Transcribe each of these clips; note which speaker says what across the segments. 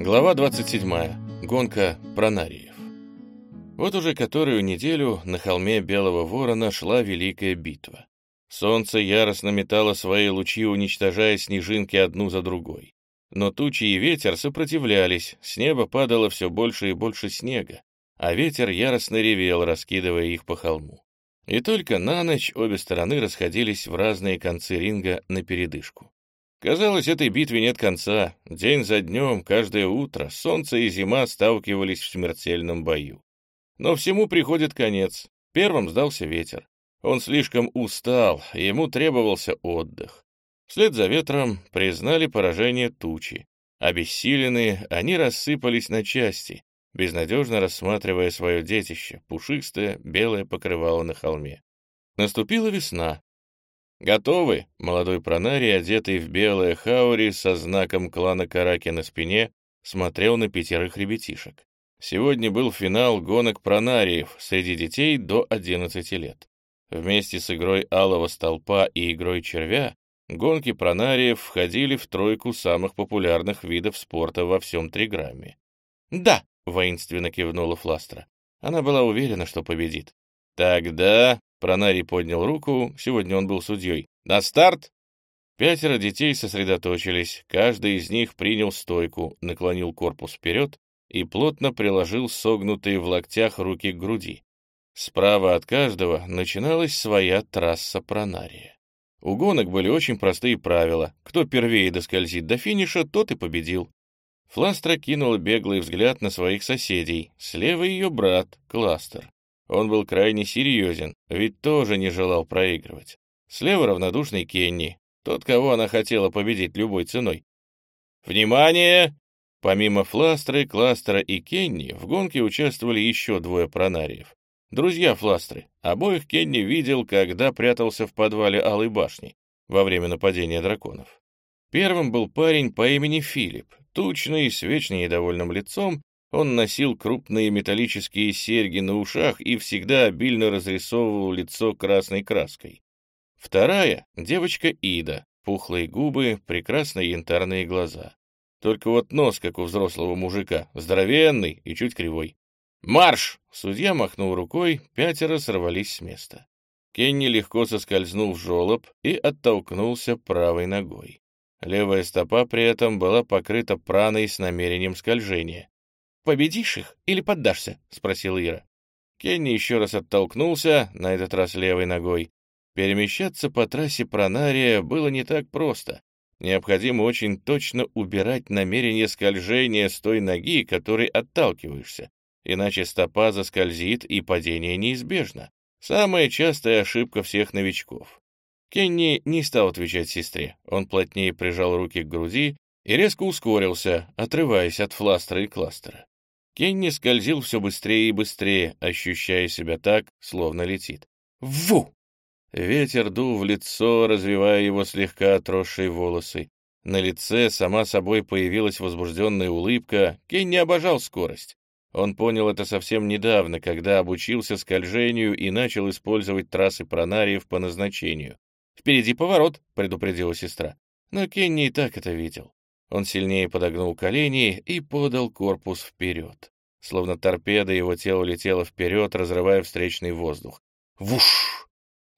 Speaker 1: Глава 27. Гонка пронариев. Вот уже которую неделю на холме Белого Ворона шла великая битва. Солнце яростно метало свои лучи, уничтожая снежинки одну за другой. Но тучи и ветер сопротивлялись, с неба падало все больше и больше снега, а ветер яростно ревел, раскидывая их по холму. И только на ночь обе стороны расходились в разные концы ринга на передышку. Казалось, этой битве нет конца. День за днем, каждое утро, солнце и зима сталкивались в смертельном бою. Но всему приходит конец. Первым сдался ветер. Он слишком устал, ему требовался отдых. Вслед за ветром признали поражение тучи. Обессиленные, они рассыпались на части, безнадежно рассматривая свое детище, пушистое белое покрывало на холме. Наступила весна, «Готовы?» — молодой пронарий, одетый в белое хаури со знаком клана Караки на спине, смотрел на пятерых ребятишек. Сегодня был финал гонок пронариев среди детей до 11 лет. Вместе с игрой Алого Столпа и игрой Червя гонки пронариев входили в тройку самых популярных видов спорта во всем Триграмме. «Да!» — воинственно кивнула Фластра. Она была уверена, что победит. «Тогда Пронарий поднял руку, сегодня он был судьей. «На старт!» Пятеро детей сосредоточились, каждый из них принял стойку, наклонил корпус вперед и плотно приложил согнутые в локтях руки к груди. Справа от каждого начиналась своя трасса пронария. У гонок были очень простые правила. Кто первее доскользит до финиша, тот и победил. Фластра кинула беглый взгляд на своих соседей. Слева ее брат, Кластер. Он был крайне серьезен, ведь тоже не желал проигрывать. Слева равнодушный Кенни, тот, кого она хотела победить любой ценой. «Внимание!» Помимо Фластры, Кластера и Кенни, в гонке участвовали еще двое пронариев. Друзья Фластры. Обоих Кенни видел, когда прятался в подвале Алой башни во время нападения драконов. Первым был парень по имени Филипп, тучный, с вечно недовольным лицом он носил крупные металлические серьги на ушах и всегда обильно разрисовывал лицо красной краской. Вторая — девочка Ида, пухлые губы, прекрасные янтарные глаза. Только вот нос, как у взрослого мужика, здоровенный и чуть кривой. «Марш!» — судья махнул рукой, пятеро сорвались с места. Кенни легко соскользнул в жолоб и оттолкнулся правой ногой. Левая стопа при этом была покрыта праной с намерением скольжения. «Победишь их или поддашься?» — спросил Ира. Кенни еще раз оттолкнулся, на этот раз левой ногой. Перемещаться по трассе Пронария было не так просто. Необходимо очень точно убирать намерение скольжения с той ноги, которой отталкиваешься, иначе стопа заскользит и падение неизбежно. Самая частая ошибка всех новичков. Кенни не стал отвечать сестре. Он плотнее прижал руки к груди и резко ускорился, отрываясь от фластера и кластера. Кенни скользил все быстрее и быстрее, ощущая себя так, словно летит. Ву! Ветер дул в лицо, развивая его слегка отросшие волосы. На лице сама собой появилась возбужденная улыбка. Кенни обожал скорость. Он понял это совсем недавно, когда обучился скольжению и начал использовать трассы пронариев по назначению. «Впереди поворот», — предупредила сестра. Но Кенни и так это видел. Он сильнее подогнул колени и подал корпус вперед. Словно торпеда, его тело летело вперед, разрывая встречный воздух. Вуш!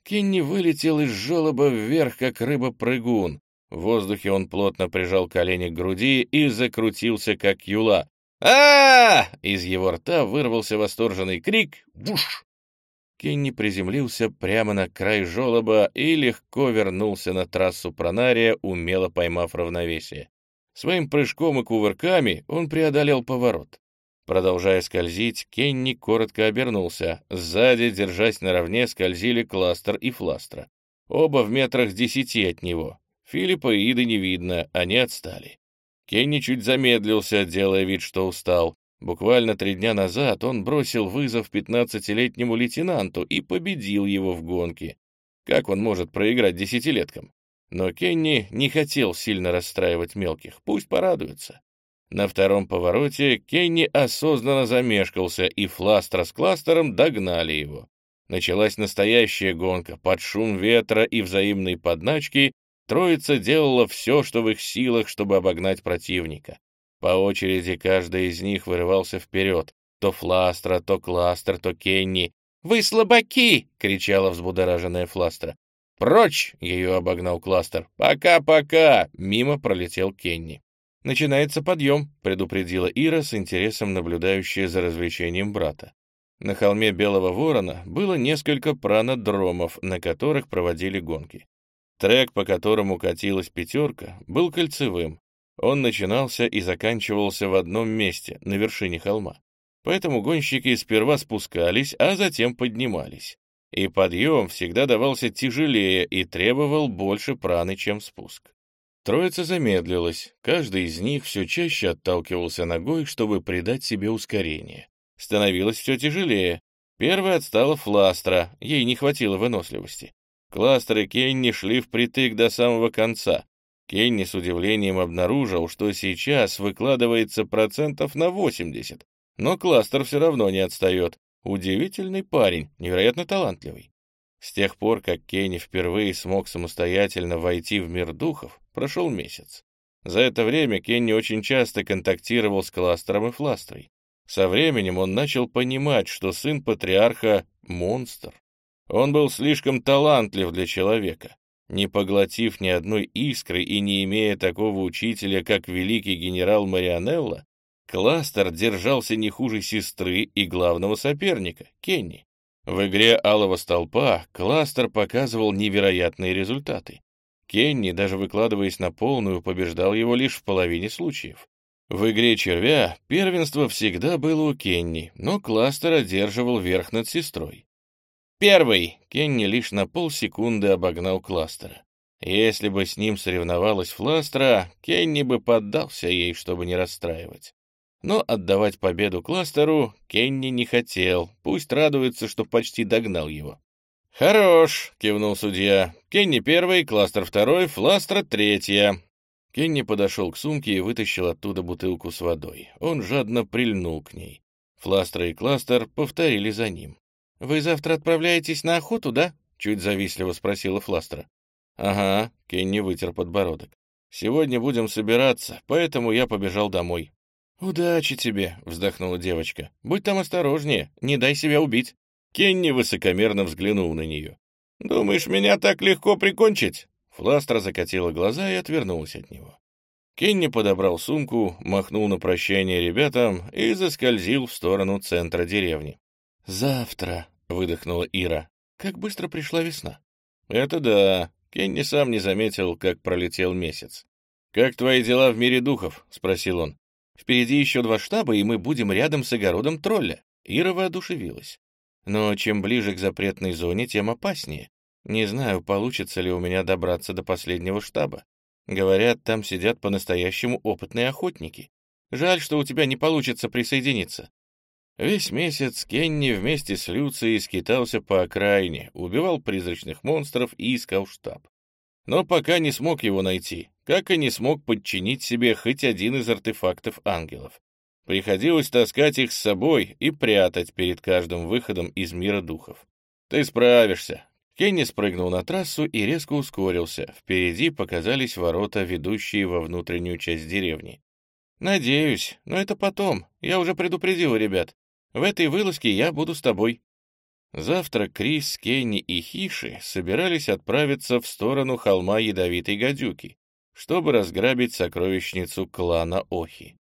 Speaker 1: Кенни вылетел из желоба вверх, как рыба-прыгун. В воздухе он плотно прижал колени к груди и закрутился, как юла. а, Из его рта вырвался восторженный крик. Вуш! Кенни приземлился прямо на край желоба и легко вернулся на трассу Пронария, умело поймав равновесие. Своим прыжком и кувырками он преодолел поворот. Продолжая скользить, Кенни коротко обернулся. Сзади, держась наравне, скользили Кластер и Фластра. Оба в метрах десяти от него. Филиппа и Иды не видно, они отстали. Кенни чуть замедлился, делая вид, что устал. Буквально три дня назад он бросил вызов пятнадцатилетнему лейтенанту и победил его в гонке. Как он может проиграть десятилеткам? Но Кенни не хотел сильно расстраивать мелких, пусть порадуются. На втором повороте Кенни осознанно замешкался, и Фластер с Кластером догнали его. Началась настоящая гонка. Под шум ветра и взаимной подначки троица делала все, что в их силах, чтобы обогнать противника. По очереди каждый из них вырывался вперед. То Фластра, то Кластер, то Кенни. «Вы слабаки!» — кричала взбудораженная Фластра. «Прочь!» — ее обогнал Кластер. «Пока-пока!» — мимо пролетел Кенни. «Начинается подъем», — предупредила Ира с интересом, наблюдающая за развлечением брата. На холме Белого Ворона было несколько пранодромов, на которых проводили гонки. Трек, по которому катилась пятерка, был кольцевым. Он начинался и заканчивался в одном месте, на вершине холма. Поэтому гонщики сперва спускались, а затем поднимались. И подъем всегда давался тяжелее и требовал больше праны, чем спуск. Троица замедлилась, каждый из них все чаще отталкивался ногой, чтобы придать себе ускорение. Становилось все тяжелее. Первая отстала Фластра, ей не хватило выносливости. Кластер и Кенни шли впритык до самого конца. Кенни с удивлением обнаружил, что сейчас выкладывается процентов на 80, но Кластер все равно не отстает. Удивительный парень, невероятно талантливый. С тех пор, как Кенни впервые смог самостоятельно войти в мир духов, прошел месяц. За это время Кенни очень часто контактировал с Кластером и Фластрой. Со временем он начал понимать, что сын патриарха — монстр. Он был слишком талантлив для человека. Не поглотив ни одной искры и не имея такого учителя, как великий генерал Марианелло, Кластер держался не хуже сестры и главного соперника, Кенни. В игре «Алого столпа» Кластер показывал невероятные результаты. Кенни, даже выкладываясь на полную, побеждал его лишь в половине случаев. В игре червя первенство всегда было у Кенни, но Кластер одерживал верх над сестрой. Первый Кенни лишь на полсекунды обогнал Кластера. Если бы с ним соревновалась Фластера, Кенни бы поддался ей, чтобы не расстраивать. Но отдавать победу Кластеру Кенни не хотел, пусть радуется, что почти догнал его. «Хорош!» — кивнул судья. «Кенни первый, Кластер второй, Фластер третья. Кенни подошел к сумке и вытащил оттуда бутылку с водой. Он жадно прильнул к ней. Фластер и Кластер повторили за ним. «Вы завтра отправляетесь на охоту, да?» — чуть завистливо спросила Фластера. «Ага», — Кенни вытер подбородок. «Сегодня будем собираться, поэтому я побежал домой». «Удачи тебе», — вздохнула девочка. «Будь там осторожнее, не дай себя убить». Кенни высокомерно взглянул на нее. «Думаешь, меня так легко прикончить?» Фластра закатила глаза и отвернулась от него. Кенни подобрал сумку, махнул на прощание ребятам и заскользил в сторону центра деревни. «Завтра», — выдохнула Ира. «Как быстро пришла весна». «Это да». Кенни сам не заметил, как пролетел месяц. «Как твои дела в мире духов?» — спросил он. «Впереди еще два штаба, и мы будем рядом с огородом тролля». Ира воодушевилась. «Но чем ближе к запретной зоне, тем опаснее. Не знаю, получится ли у меня добраться до последнего штаба. Говорят, там сидят по-настоящему опытные охотники. Жаль, что у тебя не получится присоединиться. Весь месяц Кенни вместе с Люцией скитался по окраине, убивал призрачных монстров и искал штаб. Но пока не смог его найти, как и не смог подчинить себе хоть один из артефактов ангелов. Приходилось таскать их с собой и прятать перед каждым выходом из мира духов. Ты справишься, Кенни спрыгнул на трассу и резко ускорился. Впереди показались ворота, ведущие во внутреннюю часть деревни. «Надеюсь, но это потом. Я уже предупредил ребят. В этой вылазке я буду с тобой». Завтра Крис, Кенни и Хиши собирались отправиться в сторону холма Ядовитой Гадюки, чтобы разграбить сокровищницу клана Охи.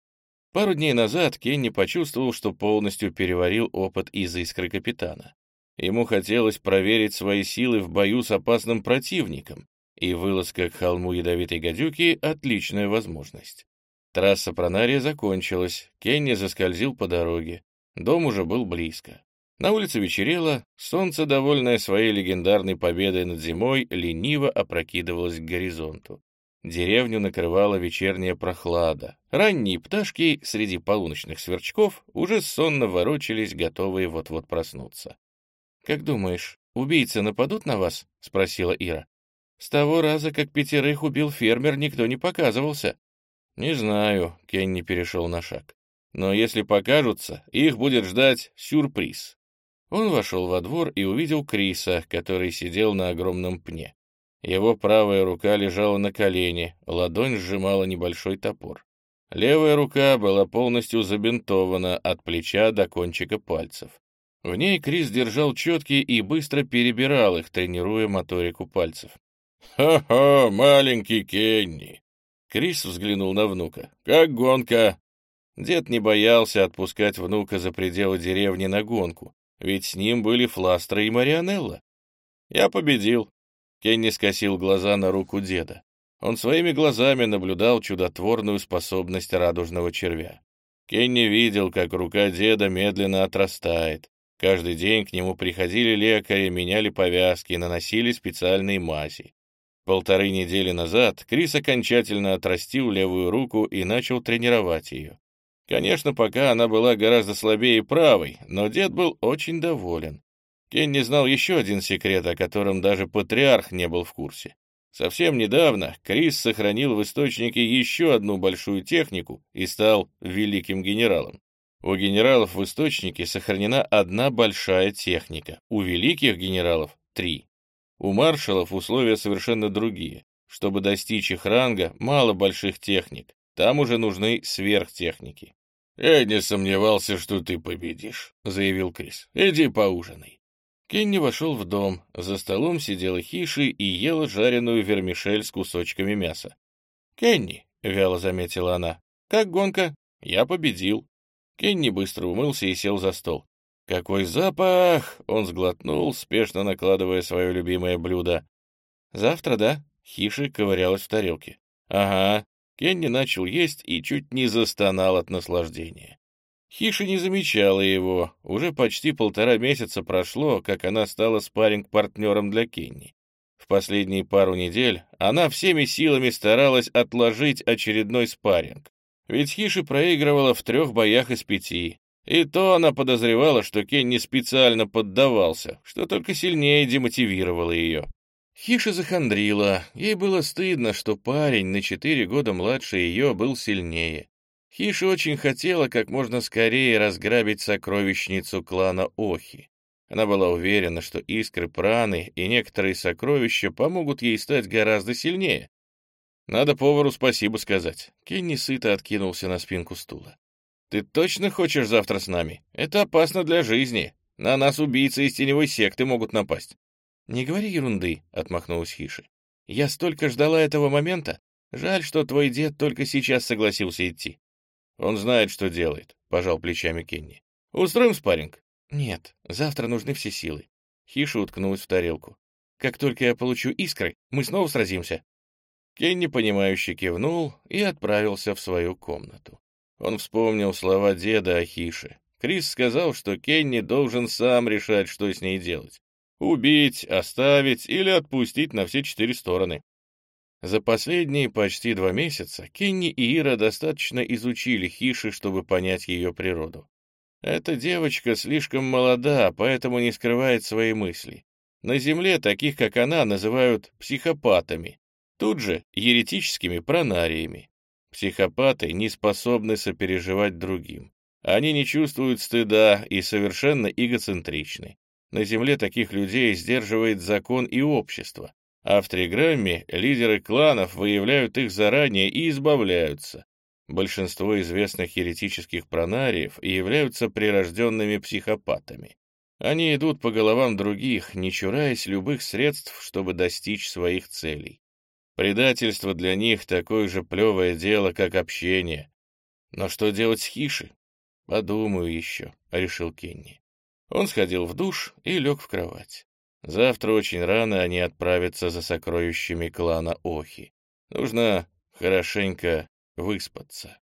Speaker 1: Пару дней назад Кенни почувствовал, что полностью переварил опыт из искры капитана. Ему хотелось проверить свои силы в бою с опасным противником, и вылазка к холму ядовитой гадюки — отличная возможность. Трасса Пронария закончилась, Кенни заскользил по дороге. Дом уже был близко. На улице вечерело, солнце, довольное своей легендарной победой над зимой, лениво опрокидывалось к горизонту. Деревню накрывала вечерняя прохлада. Ранние пташки среди полуночных сверчков уже сонно ворочались, готовые вот-вот проснуться. «Как думаешь, убийцы нападут на вас?» — спросила Ира. «С того раза, как пятерых убил фермер, никто не показывался». «Не знаю», — Кенни перешел на шаг. «Но если покажутся, их будет ждать сюрприз». Он вошел во двор и увидел Криса, который сидел на огромном пне. Его правая рука лежала на колене, ладонь сжимала небольшой топор. Левая рука была полностью забинтована от плеча до кончика пальцев. В ней Крис держал четки и быстро перебирал их, тренируя моторику пальцев. «Ха-ха, маленький Кенни!» Крис взглянул на внука. «Как гонка?» Дед не боялся отпускать внука за пределы деревни на гонку, ведь с ним были Фластра и Марианелла. «Я победил», — Кенни скосил глаза на руку деда. Он своими глазами наблюдал чудотворную способность радужного червя. Кенни видел, как рука деда медленно отрастает. Каждый день к нему приходили лекари, меняли повязки, наносили специальные мази. Полторы недели назад Крис окончательно отрастил левую руку и начал тренировать ее. Конечно, пока она была гораздо слабее правой, но дед был очень доволен. Кенни знал еще один секрет, о котором даже патриарх не был в курсе. Совсем недавно Крис сохранил в источнике еще одну большую технику и стал великим генералом. У генералов в источнике сохранена одна большая техника, у великих генералов — три. У маршалов условия совершенно другие. Чтобы достичь их ранга, мало больших техник, там уже нужны сверхтехники. «Я не сомневался, что ты победишь», — заявил Крис. «Иди поужинай». Кенни вошел в дом. За столом сидела Хиши и ела жареную вермишель с кусочками мяса. «Кенни», — вяло заметила она, — «как гонка?» «Я победил». Кенни быстро умылся и сел за стол. «Какой запах!» — он сглотнул, спешно накладывая свое любимое блюдо. «Завтра, да?» — Хиши ковырялась в тарелке. «Ага». Кенни начал есть и чуть не застонал от наслаждения. Хиша не замечала его. Уже почти полтора месяца прошло, как она стала спарринг-партнером для Кенни. В последние пару недель она всеми силами старалась отложить очередной спарринг. Ведь Хиши проигрывала в трех боях из пяти. И то она подозревала, что Кенни специально поддавался, что только сильнее демотивировало ее. Хиша захандрила. Ей было стыдно, что парень на четыре года младше ее был сильнее. Хиша очень хотела как можно скорее разграбить сокровищницу клана Охи. Она была уверена, что искры праны и некоторые сокровища помогут ей стать гораздо сильнее. Надо повару спасибо сказать. Кенни сыто откинулся на спинку стула. «Ты точно хочешь завтра с нами? Это опасно для жизни. На нас убийцы из теневой секты могут напасть». «Не говори ерунды», — отмахнулась Хиши. «Я столько ждала этого момента. Жаль, что твой дед только сейчас согласился идти. «Он знает, что делает», — пожал плечами Кенни. «Устроим спарринг?» «Нет, завтра нужны все силы». Хиша уткнулась в тарелку. «Как только я получу искры, мы снова сразимся». Кенни, понимающе кивнул и отправился в свою комнату. Он вспомнил слова деда о Хише. Крис сказал, что Кенни должен сам решать, что с ней делать. Убить, оставить или отпустить на все четыре стороны. За последние почти два месяца Кенни и Ира достаточно изучили Хиши, чтобы понять ее природу. Эта девочка слишком молода, поэтому не скрывает свои мысли. На Земле таких, как она, называют психопатами, тут же еретическими пронариями. Психопаты не способны сопереживать другим. Они не чувствуют стыда и совершенно эгоцентричны. На Земле таких людей сдерживает закон и общество, а в Триграмме лидеры кланов выявляют их заранее и избавляются. Большинство известных еретических пронариев являются прирожденными психопатами. Они идут по головам других, не чураясь любых средств, чтобы достичь своих целей. Предательство для них такое же плевое дело, как общение. Но что делать с Хиши? Подумаю еще, — решил Кенни. Он сходил в душ и лег в кровать. Завтра очень рано они отправятся за сокровищами клана Охи. Нужно хорошенько выспаться.